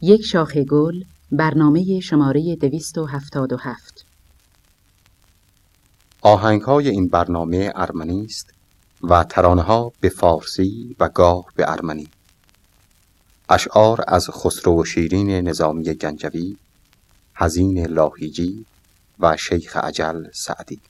یک شاخه گل برنامه شماره دویست و هفتاد و هفت. آهنگ های این برنامه ارمنی است و ترانه ها به فارسی و گاه به ارمنی. اشعار از خسرو و شیرین نظامی گنجوی حزین لاهیجی و شیخ عجل سعدی.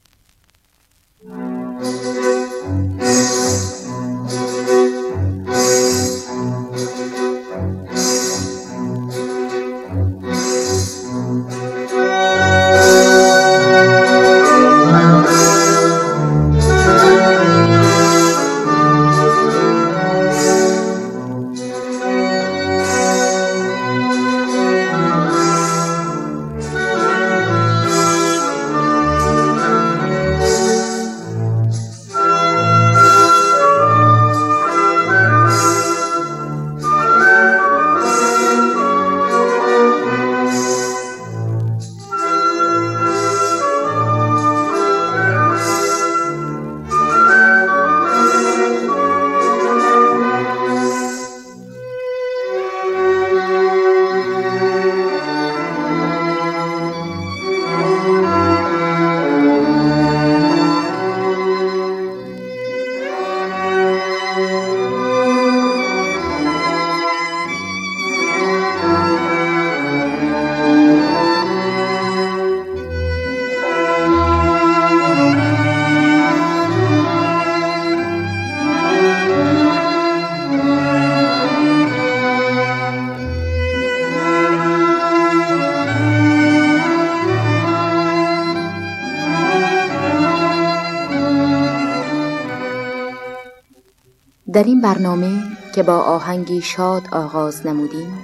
در این برنامه که با آهنگی شاد آغاز نمودیم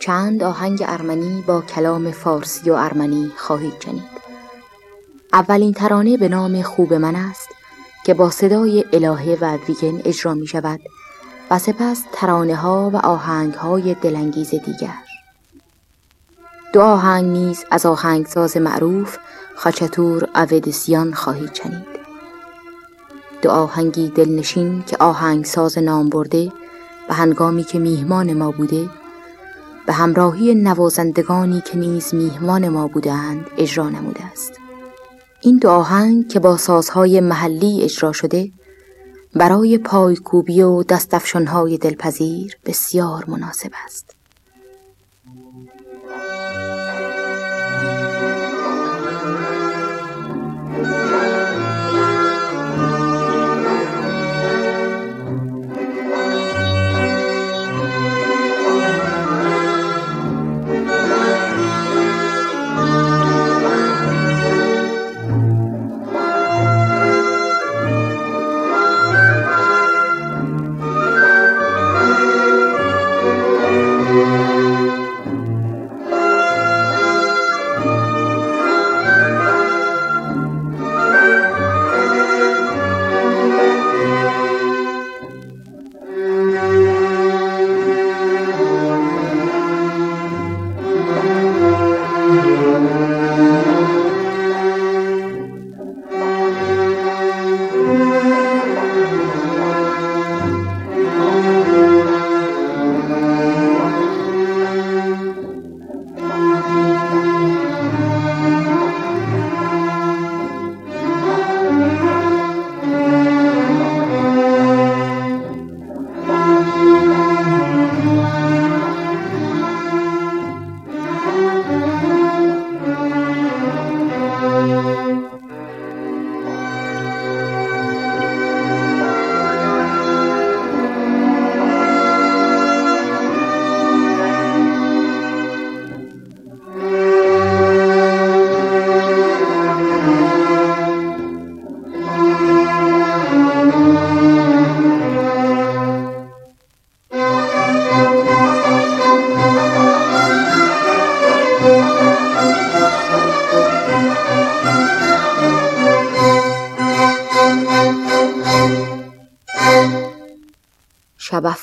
چند آهنگ ارمنی با کلام فارسی و ارمنی خواهید شنید. اولین ترانه به نام خوب من است که با صدای الهه و ادویگن اجرا می شود و سپس ترانه ها و آهنگ های دلانگیز دیگر. دو آهنگ نیز از آهنگساز معروف خاچتور اودسیان خواهید شنید. دو آهنگی دلنشین که آهنگساز نام برده و هنگامی که میهمان ما بوده به همراهی نوازندگانی که نیز میهمان ما بودند اجرا نموده است. این دو آهنگ که با سازهای محلی اجرا شده برای پایکوبی و دستفشانهای دلپذیر بسیار مناسب است.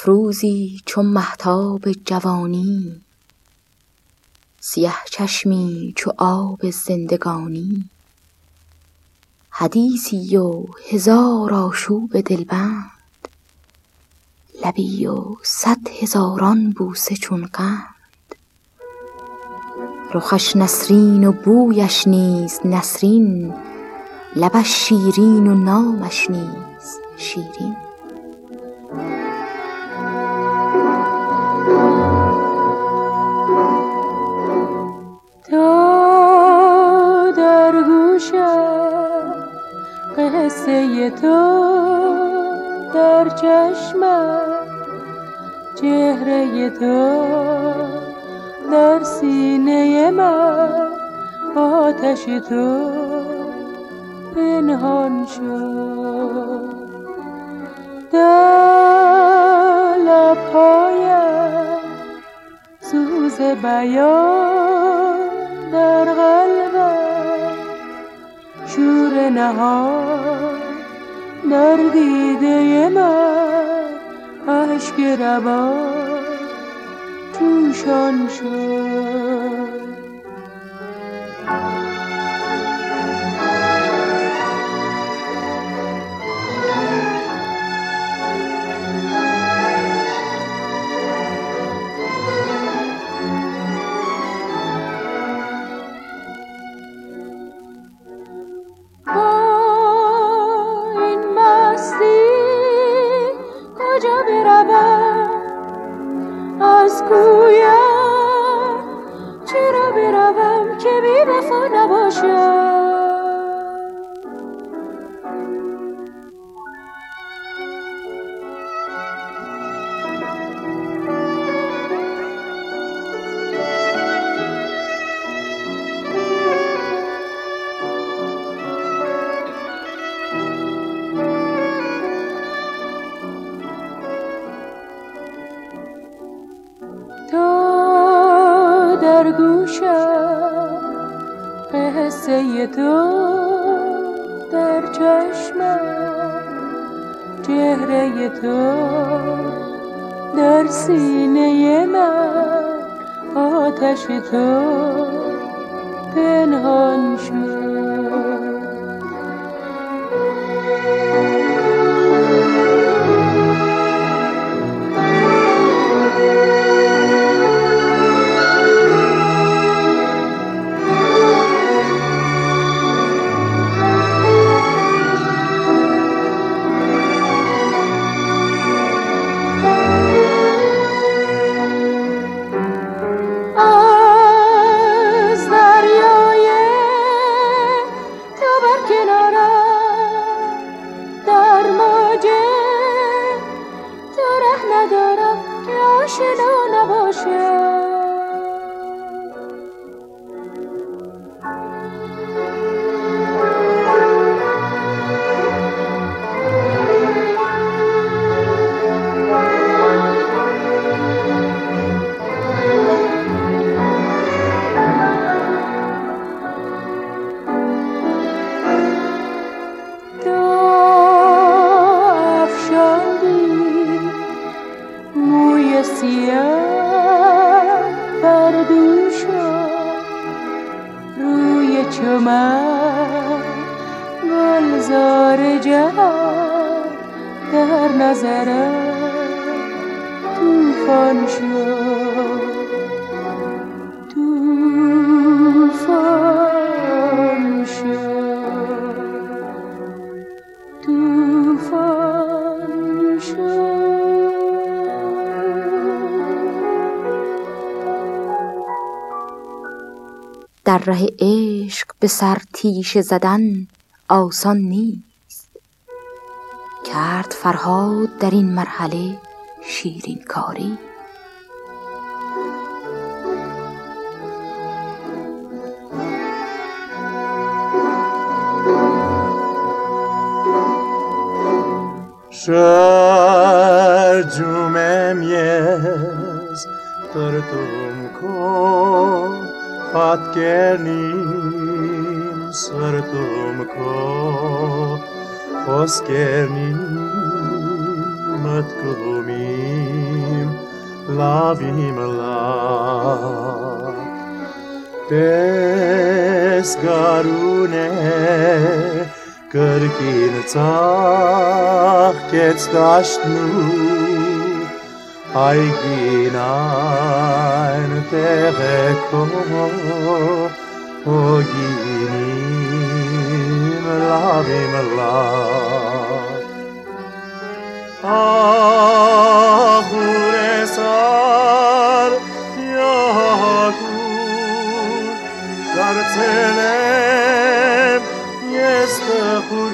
افروزی چو مهتاب جوانی سیه چشمی چو آب زندگانی. حدیثی و هزار آشوب دلبند لبی و صد هزاران بوسه چون قند. رخش نسرین و بویش نیز نسرین لبش شیرین و نامش نیز شیرین. آتش تو پنهان قصه ره عشق به سر تیشه زدن آسان نیست. کرد فرهاد در این مرحله شیرین کاری. Şarcumem yes Tırtım ko պատկերն իմ սրտում քո խոսքերն իմ մտքում իմ լավ իմ լավ տես գարուն է կրկին ծաղկեց դաշտնում I terekomo Oginim lavim love Ahur esar yagur Gartzelem yestehur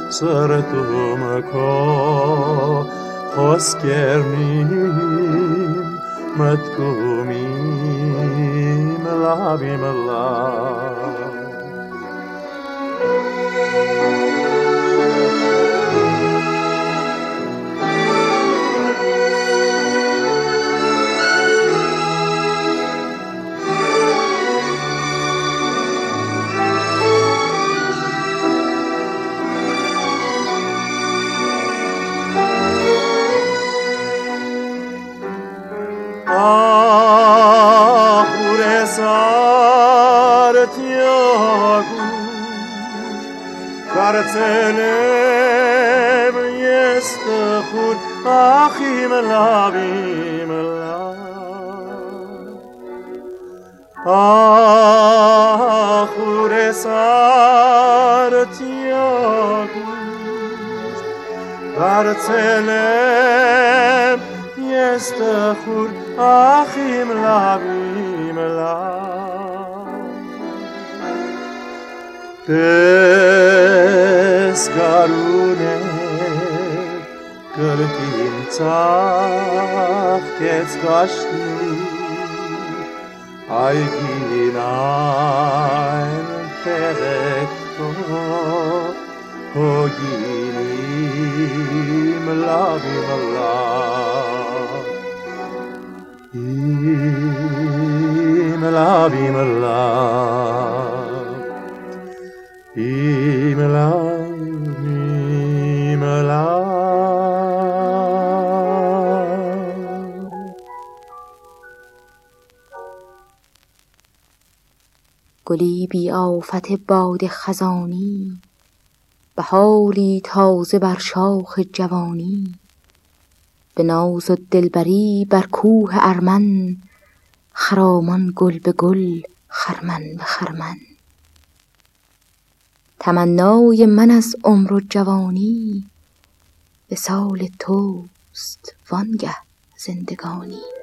سرتهم کو خس کرنیم متکومیم لابیم الله karatzenem yest khur achim lavim la. Achur esar tiagus karatzenem yest achim lavim la. Te descarune cărtiințahteți gașnii, ai ghinain perector, o ghinim labim la. Im labim la. Im labim la. گلی بی آفت باد خزانی بهاری تازه بر شاخ جوانی. به ناز و دلبری بر کوه ارمن خرامان گل به گل خرمن به خرمن. تمنای من از عمر و جوانی وصال توست وانگه زندگانی.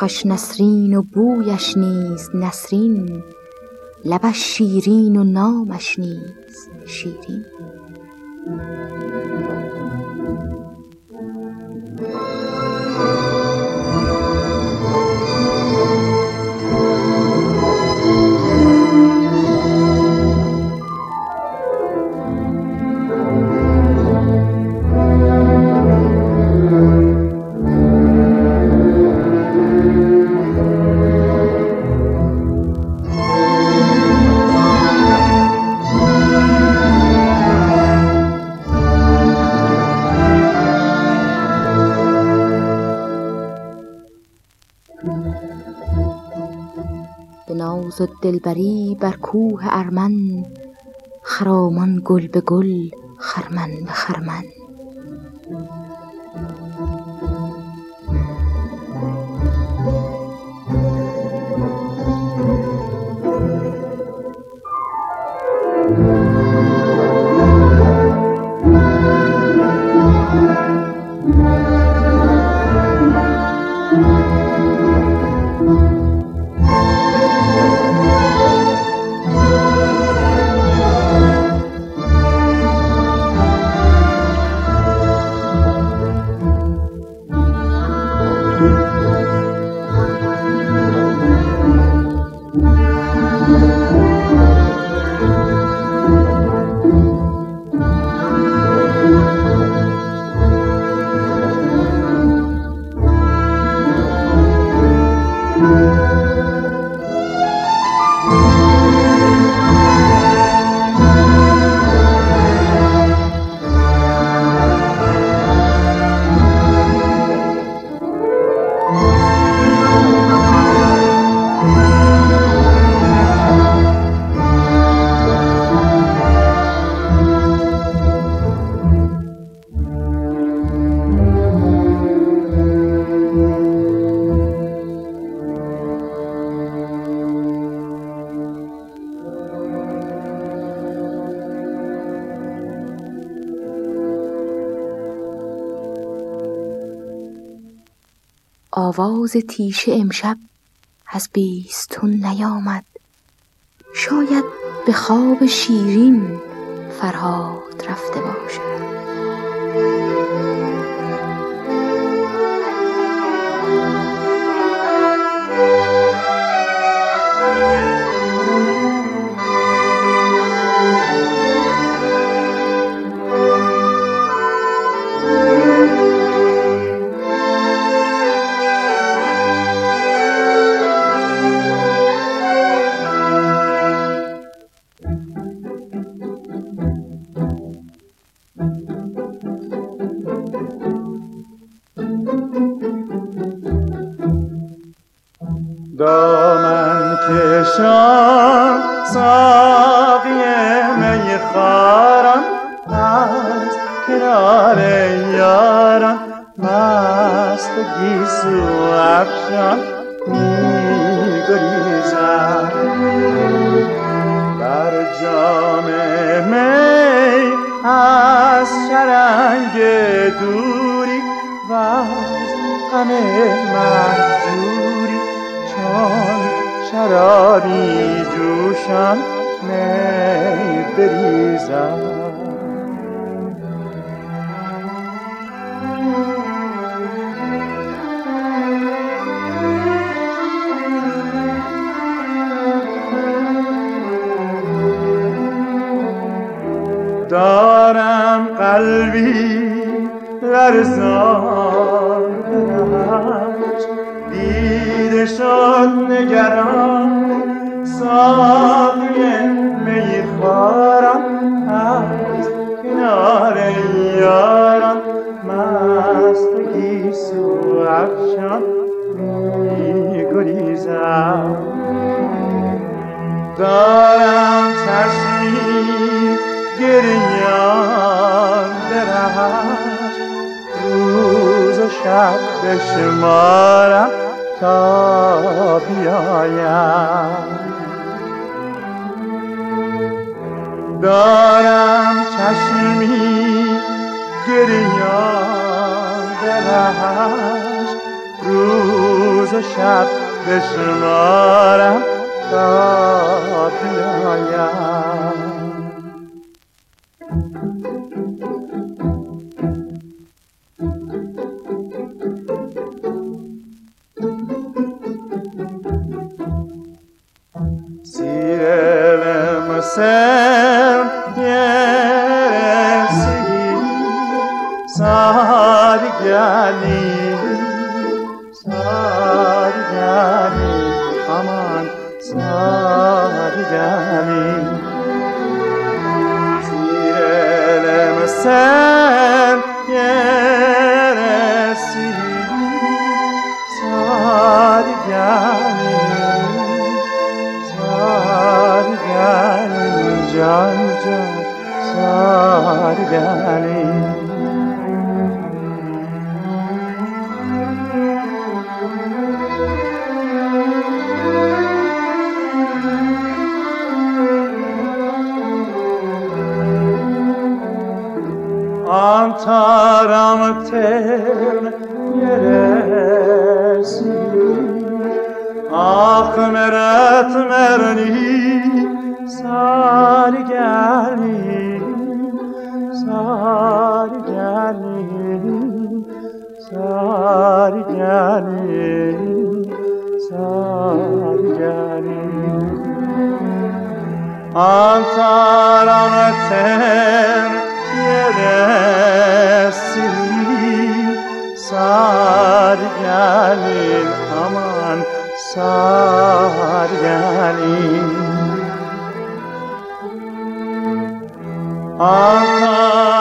زلفش نسرین و بویش نیز نسرین لبش شیرین و نامش نیز شیرین. ناز و دلبری بر کوه ارمن خرامان گل به گل خرمن به خرمن. آواز تیشه امشب از بیستون نیامد. شاید به خواب شیرین فرهاد رفته باشد. شرابی جوشان می بریزم دارم قلبی لرزان شد نگران ساقی میخوارم از کنار یاران مست گیسو افشان میگریزم. دارم چشمی گریان درهش. روز و شب بشمارم تا بیایم. دارم چشمی گریان درهش. روز و شب بشمارم تا بیایم. Sar gelin sar gelin sar gelin Antaram ten yeresi sar gelin aman sar gelin Ah.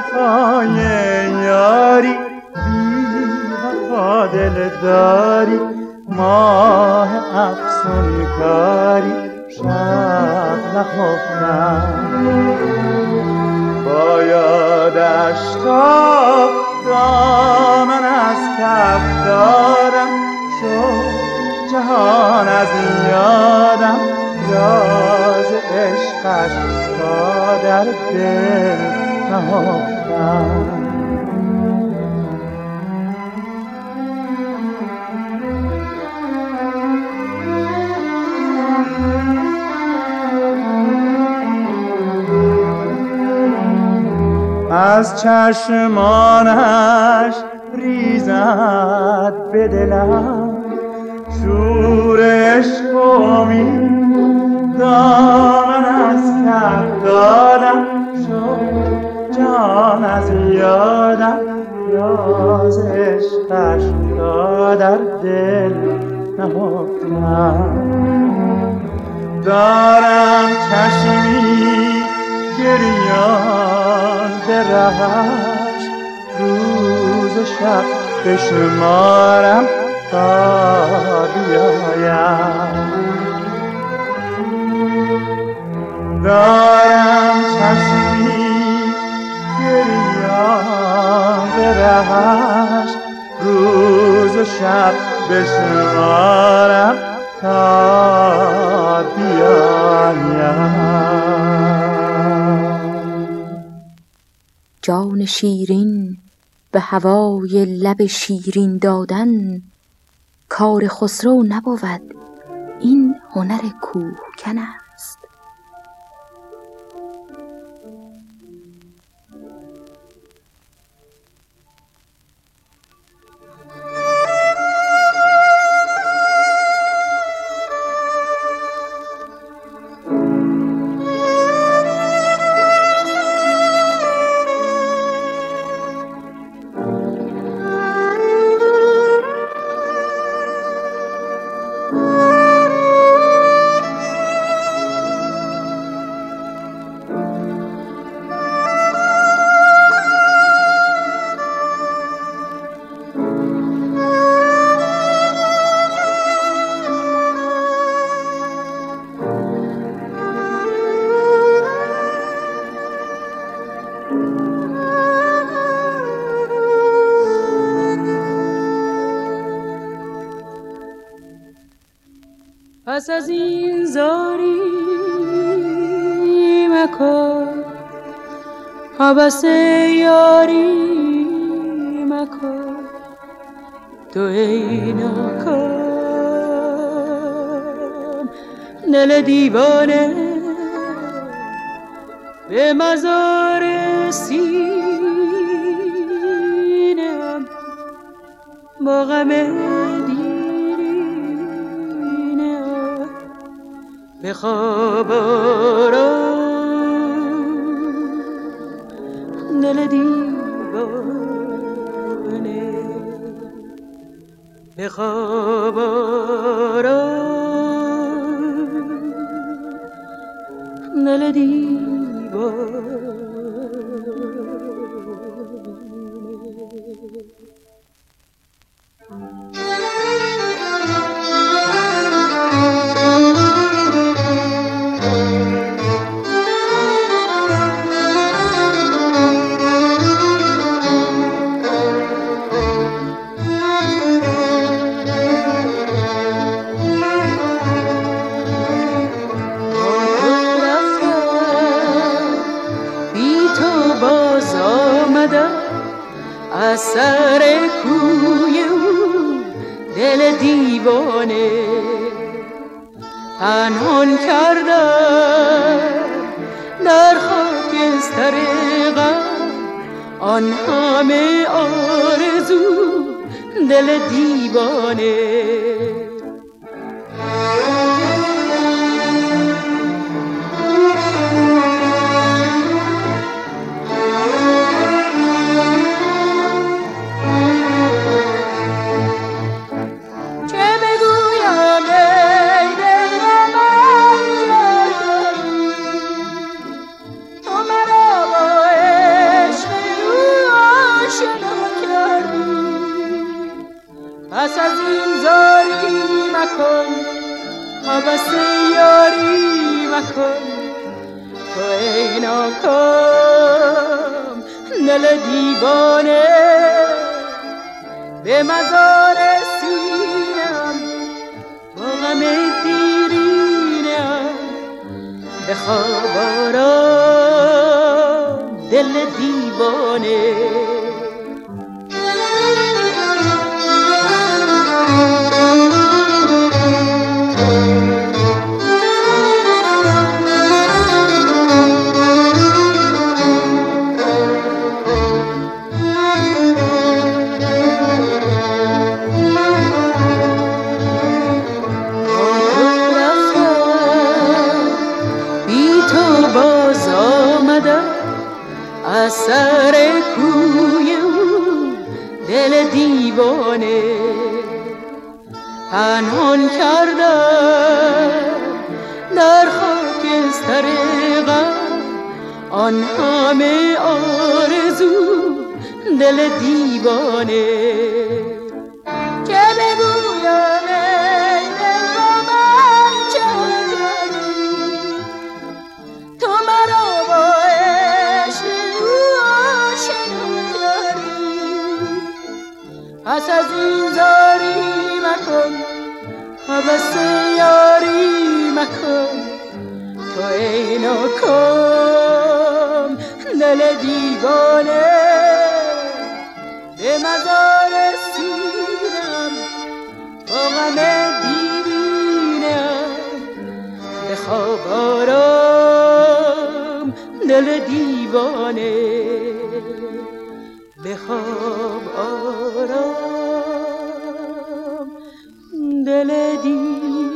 از جفای یاری بی داری ماه افسون کاری شب نخفتم با یادش تا دامن از کف دارم شد جهان از یادم راز عشقش تا در دل نهفتم از چشمانش ریزد به دلم. شور عشق و دامن از کف دادم. جان از یادم راز عشقش تا در دل نهفتم دارم چشمی گریان به رهش روز و شب بشمارم تا بیایم. دارم گریان به روز و شب بشمارم تا بیایم. جان شیرین به هوای لب شیرین دادن کار خسرو نبود این هنر کوهکن است. پس از این زاری مکن. حبس یاری مکن. تو ای ناکام دل دیوانه. به مزار سینم با غم به خواب دل دیوانه. به خواب دل دیوانه. پنهان کردم در خاکستر غم. آن همه آرزو دل دیوانه. دل دیوانه. به مزار سیرم با غم دیرینم به خواب آرام دل دیوانه به خواب آرام دل دیوانه.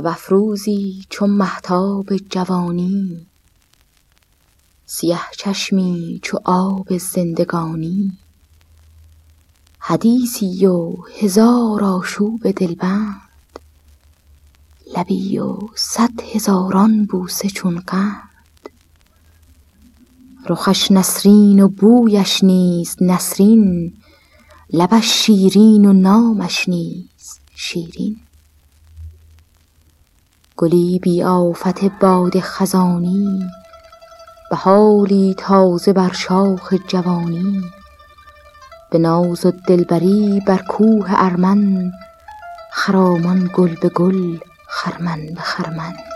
شب افروزی چو مهتاب جوانی سیه چشمی چو آب زندگانی. حدیثی و هزار آشوب دلبند لبی و صد هزاران بوسه چون قند. رخش نسرین و بویش نیز نسرین لبش شیرین و نامش نیز شیرین. گلی بی آفت باد خزانی بهاری تازه بر شاخ جوانی. به ناز و دلبری بر کوه ارمن خرامان گل به گل خرمن به خرمن.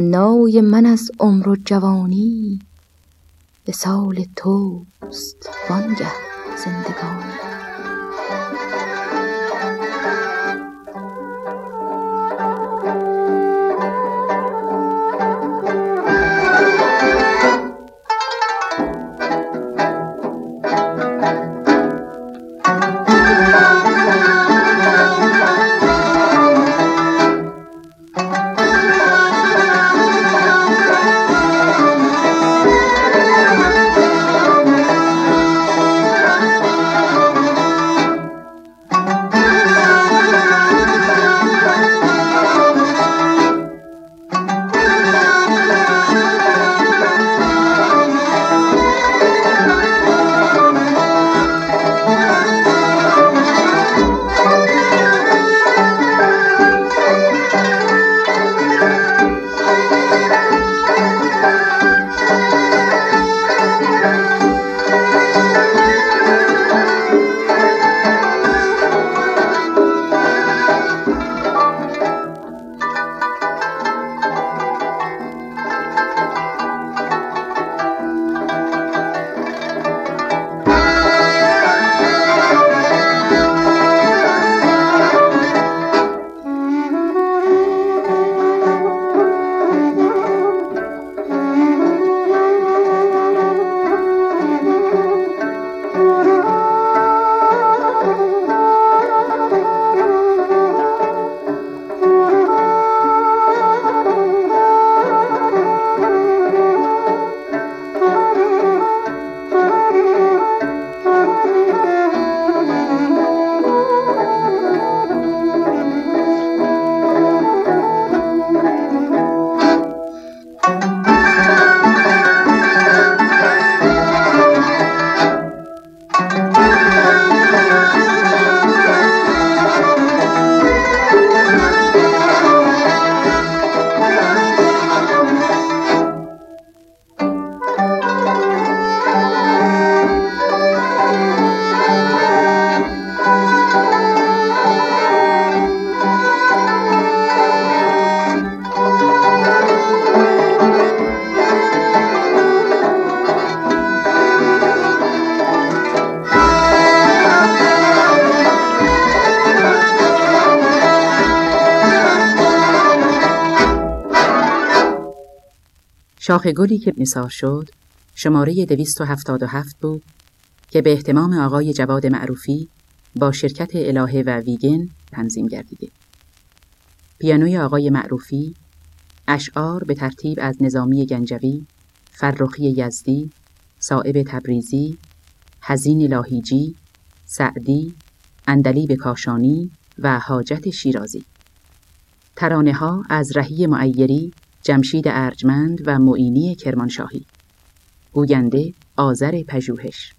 تمنای من از عمر و جوانی. به سال توست وانگه زندگانی. شاخ گلی که نثار شد شماره 277 بود که به احتمام آقای جواد معروفی با شرکت الهه و ویگن تنظیم گردیده. پیانوی آقای معروفی اشعار به ترتیب از نظامی گنجوی، فرخی یزدی، صائب تبریزی، حزین لاهیجی، سعدی، اندلیب کاشانی و حاجت شیرازی. ترانه ها از رهی معیری جمشید ارجمند و معینی کرمانشاهی. گوینده آذر پژوهش.